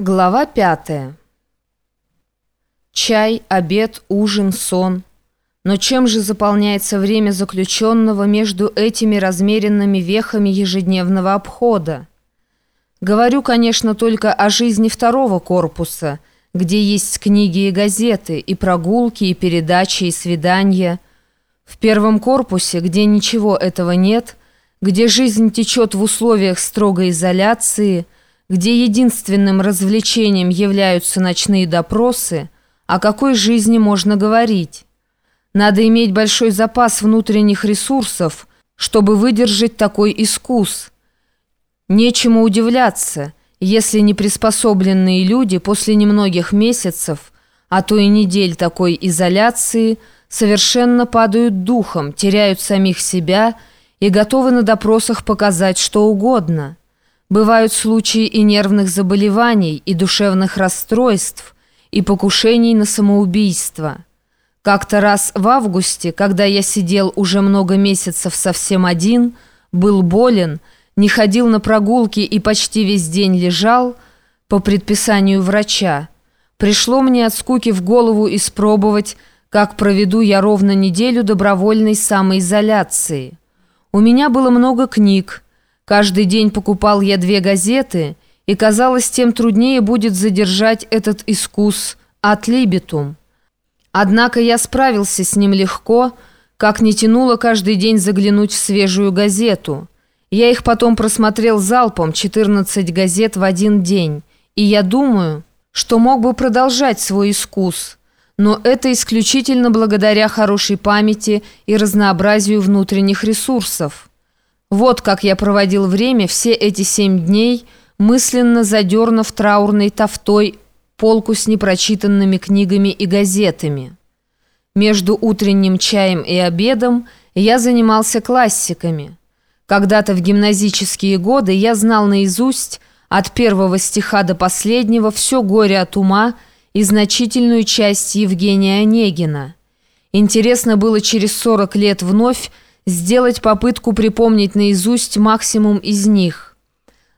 Глава пятая. Чай, обед, ужин, сон. Но чем же заполняется время заключенного между этими размеренными вехами ежедневного обхода? Говорю, конечно, только о жизни второго корпуса, где есть книги и газеты, и прогулки, и передачи, и свидания. В первом корпусе, где ничего этого нет, где жизнь течет в условиях строгой изоляции – где единственным развлечением являются ночные допросы, о какой жизни можно говорить? Надо иметь большой запас внутренних ресурсов, чтобы выдержать такой искус. Нечему удивляться, если неприспособленные люди после немногих месяцев, а то и недель такой изоляции, совершенно падают духом, теряют самих себя и готовы на допросах показать что угодно. Бывают случаи и нервных заболеваний, и душевных расстройств, и покушений на самоубийство. Как-то раз в августе, когда я сидел уже много месяцев совсем один, был болен, не ходил на прогулки и почти весь день лежал, по предписанию врача, пришло мне от скуки в голову испробовать, как проведу я ровно неделю добровольной самоизоляции. У меня было много книг, Каждый день покупал я две газеты, и, казалось, тем труднее будет задержать этот искус от либитум. Однако я справился с ним легко, как не тянуло каждый день заглянуть в свежую газету. Я их потом просмотрел залпом, 14 газет в один день, и я думаю, что мог бы продолжать свой искус, но это исключительно благодаря хорошей памяти и разнообразию внутренних ресурсов. Вот как я проводил время все эти семь дней, мысленно задернув траурной тофтой полку с непрочитанными книгами и газетами. Между утренним чаем и обедом я занимался классиками. Когда-то в гимназические годы я знал наизусть от первого стиха до последнего все горе от ума и значительную часть Евгения Онегина. Интересно было через 40 лет вновь сделать попытку припомнить наизусть максимум из них.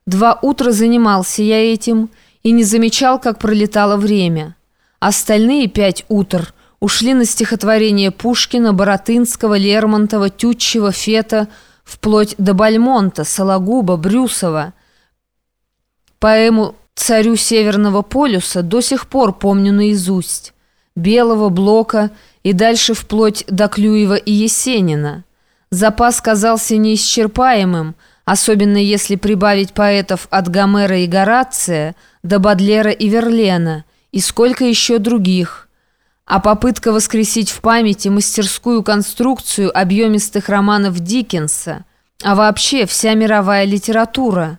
Два утра занимался я этим и не замечал, как пролетало время. Остальные пять утр ушли на стихотворение Пушкина, Боротынского, Лермонтова, Тютчева, Фета, вплоть до Бальмонта, Сологуба, Брюсова. Поэму «Царю Северного полюса» до сих пор помню наизусть. Белого, Блока и дальше вплоть до Клюева и Есенина – Запас казался неисчерпаемым, особенно если прибавить поэтов от Гомера и Горация до Бадлера и Верлена, и сколько еще других. А попытка воскресить в памяти мастерскую конструкцию объемистых романов Диккенса, а вообще вся мировая литература.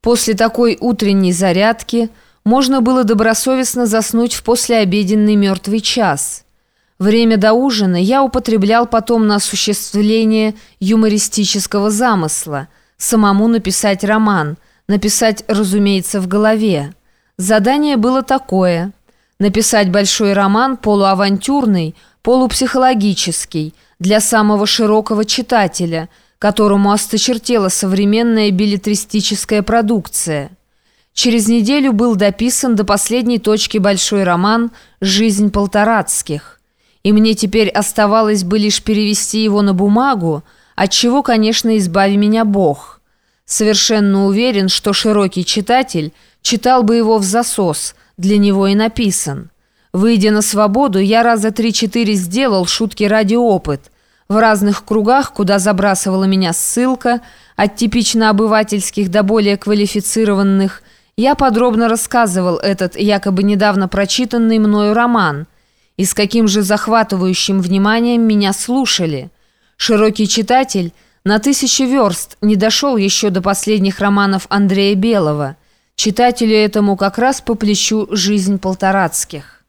После такой утренней зарядки можно было добросовестно заснуть в послеобеденный мертвый час – Время до ужина я употреблял потом на осуществление юмористического замысла, самому написать роман, написать, разумеется, в голове. Задание было такое – написать большой роман полуавантюрный, полупсихологический, для самого широкого читателя, которому осточертела современная билетристическая продукция. Через неделю был дописан до последней точки большой роман «Жизнь полторацких» и мне теперь оставалось бы лишь перевести его на бумагу, от чего, конечно, избави меня Бог. Совершенно уверен, что широкий читатель читал бы его в засос, для него и написан. Выйдя на свободу, я раза три-четыре сделал шутки ради опыт. В разных кругах, куда забрасывала меня ссылка, от типично обывательских до более квалифицированных, я подробно рассказывал этот якобы недавно прочитанный мною роман – и с каким же захватывающим вниманием меня слушали. Широкий читатель на тысячи верст не дошел еще до последних романов Андрея Белого. Читателю этому как раз по плечу «Жизнь полторацких».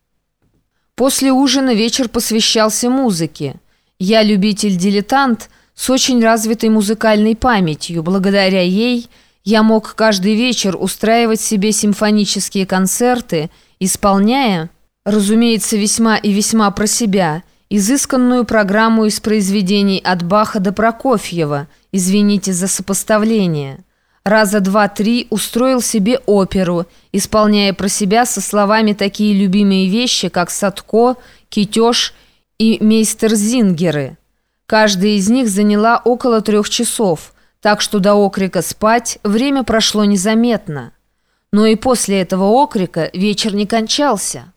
После ужина вечер посвящался музыке. Я любитель-дилетант с очень развитой музыкальной памятью. Благодаря ей я мог каждый вечер устраивать себе симфонические концерты, исполняя разумеется, весьма и весьма про себя, изысканную программу из произведений от Баха до Прокофьева, извините за сопоставление. раза два-три устроил себе оперу, исполняя про себя со словами такие любимые вещи, как Садко, Китеж и Мейстерзингеры. Каждая из них заняла около трех часов, так что до окрика «спать» время прошло незаметно. Но и после этого окрика вечер не кончался.